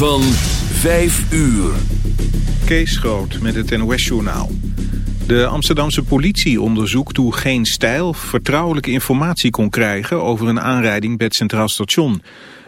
Van 5 uur. Kees Groot met het NOS-journaal. De Amsterdamse politie onderzoekt hoe Geen Stijl vertrouwelijke informatie kon krijgen over een aanrijding bij het Centraal Station.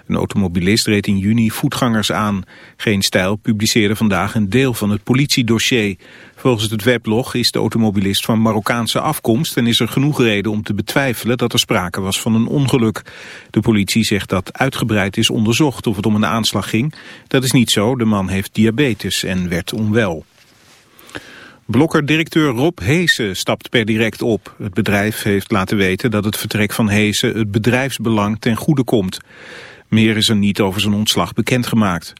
Een automobilist reed in juni voetgangers aan. Geen Stijl publiceerde vandaag een deel van het politiedossier. Volgens het weblog is de automobilist van Marokkaanse afkomst... en is er genoeg reden om te betwijfelen dat er sprake was van een ongeluk. De politie zegt dat uitgebreid is onderzocht of het om een aanslag ging. Dat is niet zo, de man heeft diabetes en werd onwel. Blokker-directeur Rob Heesen stapt per direct op. Het bedrijf heeft laten weten dat het vertrek van Heesen het bedrijfsbelang ten goede komt. Meer is er niet over zijn ontslag bekendgemaakt.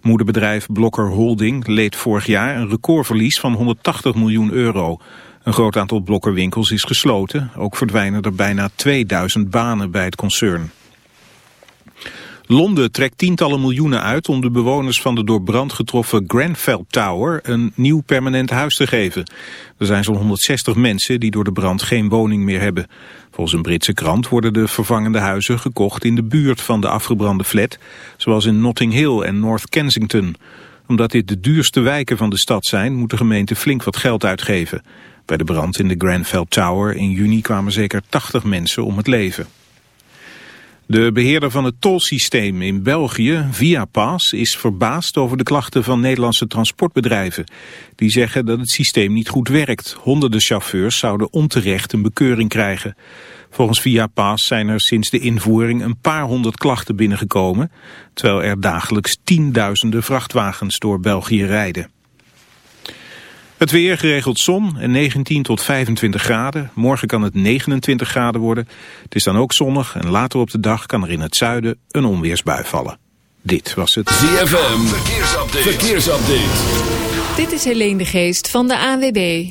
Moederbedrijf Blokker Holding leed vorig jaar een recordverlies van 180 miljoen euro. Een groot aantal blokkerwinkels is gesloten. Ook verdwijnen er bijna 2000 banen bij het concern. Londen trekt tientallen miljoenen uit om de bewoners van de door brand getroffen Grenfell Tower een nieuw permanent huis te geven. Er zijn zo'n 160 mensen die door de brand geen woning meer hebben. Volgens een Britse krant worden de vervangende huizen gekocht in de buurt van de afgebrande flat, zoals in Notting Hill en North Kensington. Omdat dit de duurste wijken van de stad zijn, moet de gemeente flink wat geld uitgeven. Bij de brand in de Grenfell Tower in juni kwamen zeker 80 mensen om het leven. De beheerder van het tolsysteem in België, Viapas, is verbaasd over de klachten van Nederlandse transportbedrijven. Die zeggen dat het systeem niet goed werkt. Honderden chauffeurs zouden onterecht een bekeuring krijgen. Volgens Viapas zijn er sinds de invoering een paar honderd klachten binnengekomen, terwijl er dagelijks tienduizenden vrachtwagens door België rijden. Het weer geregeld zon en 19 tot 25 graden. Morgen kan het 29 graden worden. Het is dan ook zonnig en later op de dag kan er in het zuiden een onweersbui vallen. Dit was het ZFM Verkeersupdate. Verkeersupdate. Dit is Helene de Geest van de ANWB.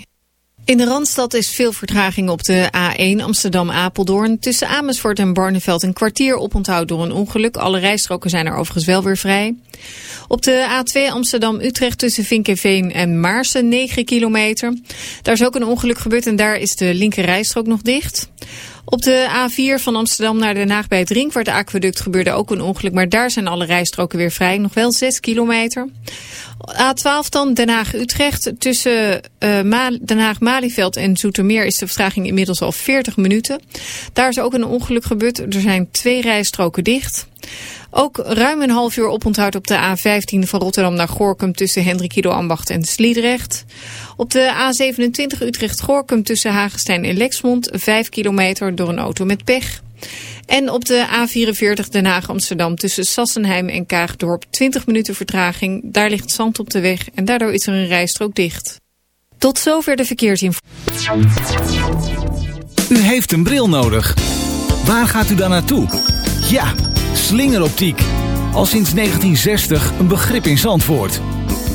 In de Randstad is veel vertraging op de A1 Amsterdam-Apeldoorn. Tussen Amersfoort en Barneveld een kwartier oponthoud door een ongeluk. Alle rijstroken zijn er overigens wel weer vrij. Op de A2 Amsterdam-Utrecht tussen Vinkenveen en Maarsen 9 kilometer. Daar is ook een ongeluk gebeurd en daar is de linker rijstrook nog dicht. Op de A4 van Amsterdam naar Den Haag bij het Ringvaart Aqueduct gebeurde ook een ongeluk. Maar daar zijn alle rijstroken weer vrij. Nog wel 6 kilometer. A12 dan Den Haag-Utrecht. Tussen uh, Den Haag-Malieveld en Zoetermeer is de vertraging inmiddels al 40 minuten. Daar is ook een ongeluk gebeurd. Er zijn twee rijstroken dicht. Ook ruim een half uur oponthoud op de A15 van Rotterdam naar Gorkum tussen Hendrikido Ambacht en Sliedrecht. Op de A27 Utrecht-Gorkum tussen Hagestein en Lexmond 5 kilometer door een auto met pech. En op de A44 Den Haag-Amsterdam tussen Sassenheim en Kaagdorp 20 minuten vertraging. Daar ligt zand op de weg en daardoor is er een rijstrook dicht. Tot zover de verkeersinformatie. U heeft een bril nodig. Waar gaat u dan naartoe? Ja, slingeroptiek. Al sinds 1960 een begrip in Zandvoort.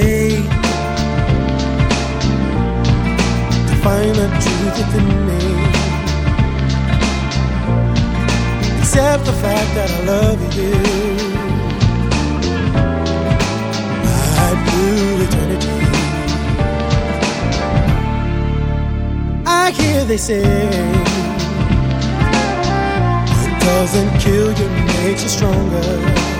way to find the truth within me. Except the fact that I love you, I do eternity. I hear they say, what doesn't kill you makes you stronger.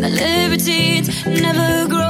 the libertines never grow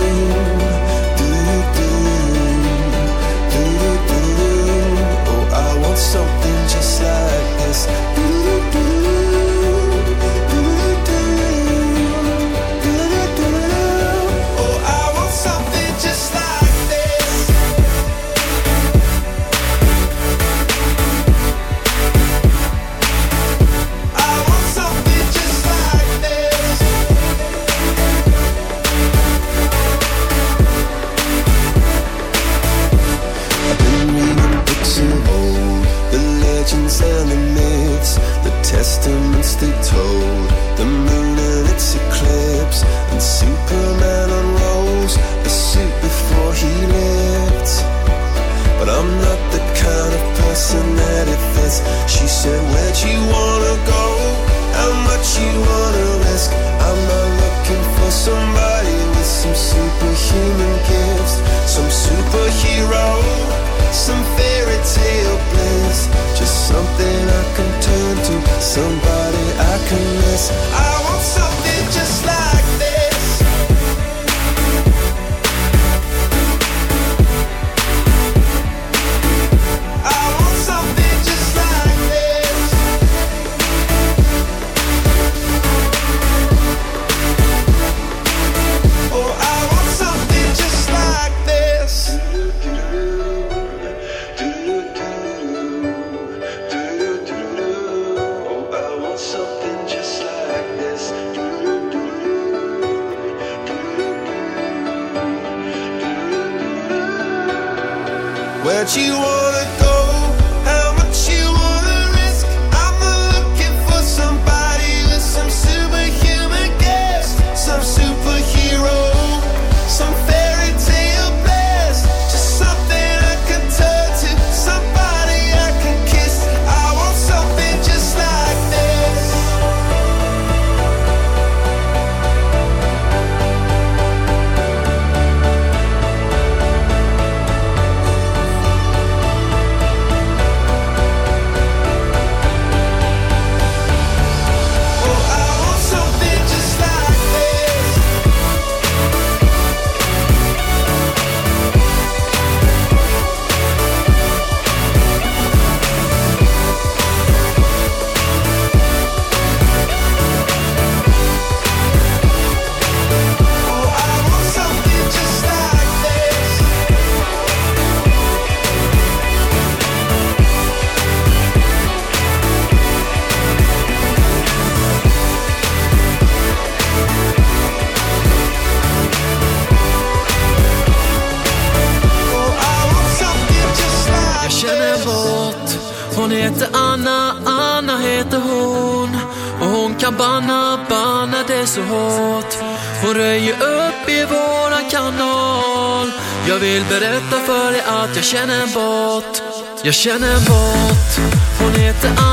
känner bort, jag känner bort. Hon heter Anna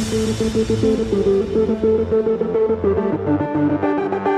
Thank you.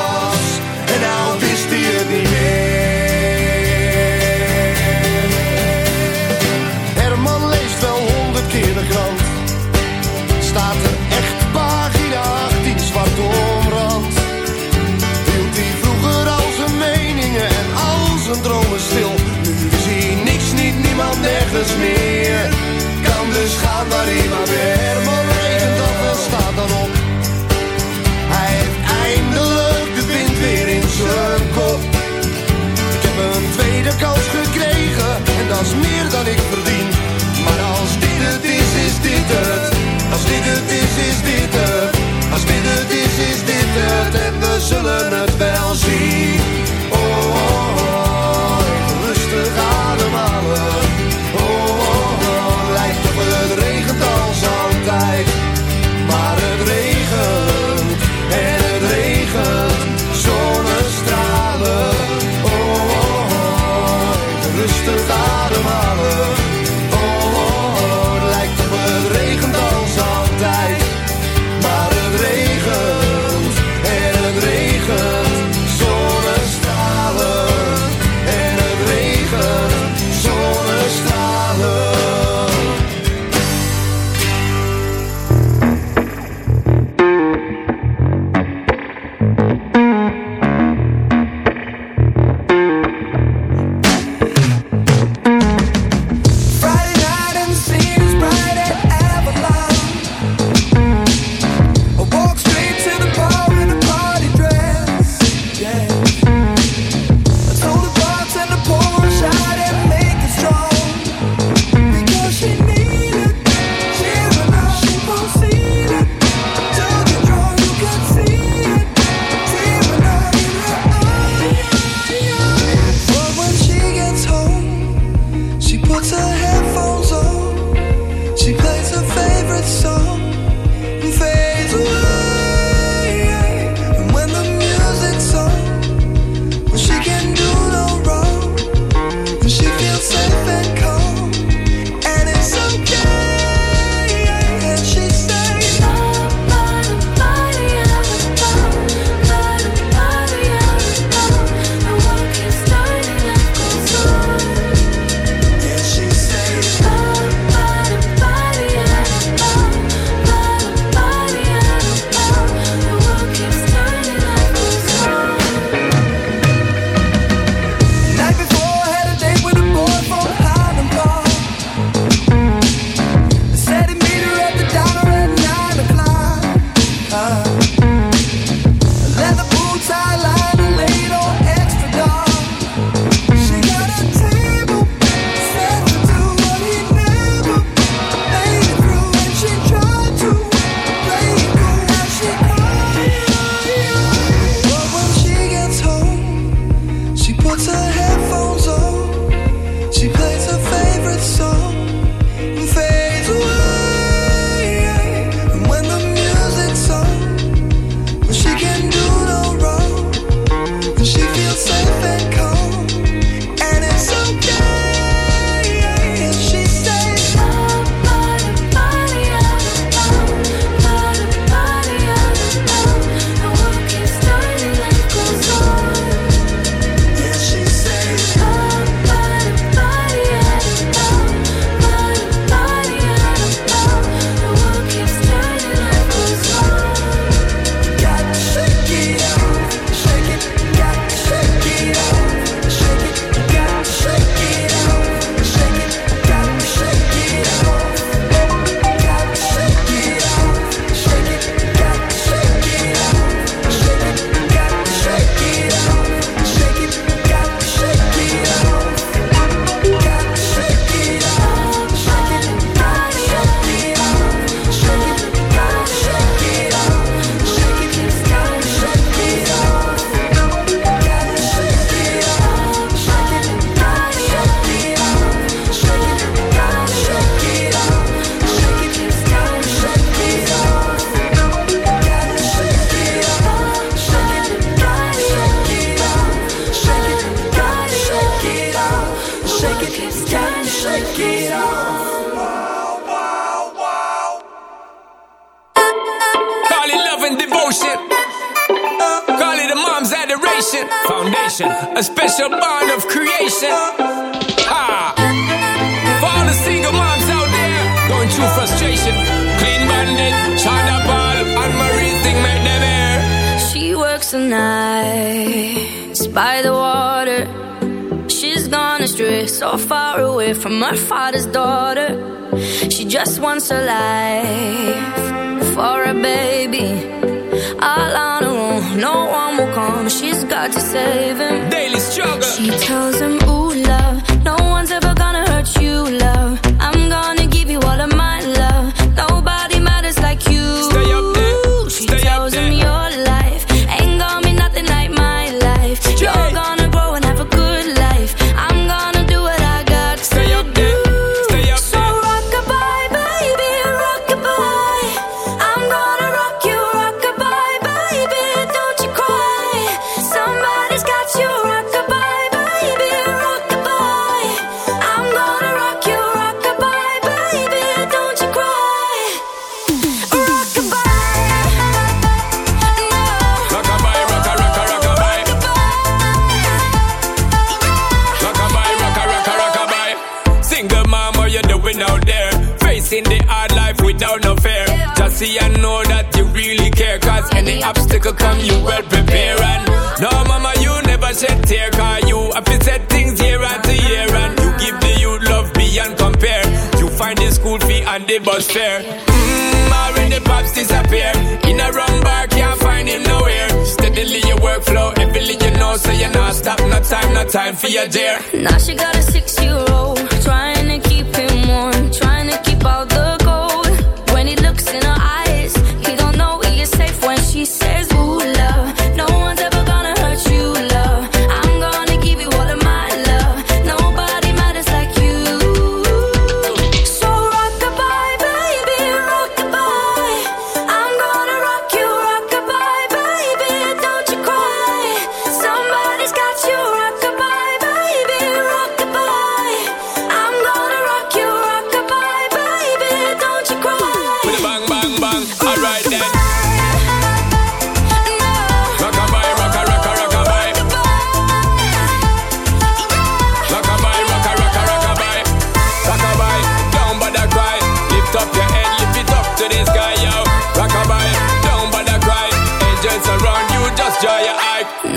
ik. Maar als dit het is, is dit het. Als dit het is, is dit het. Als dit het is, is dit het. En we zullen het wel zien.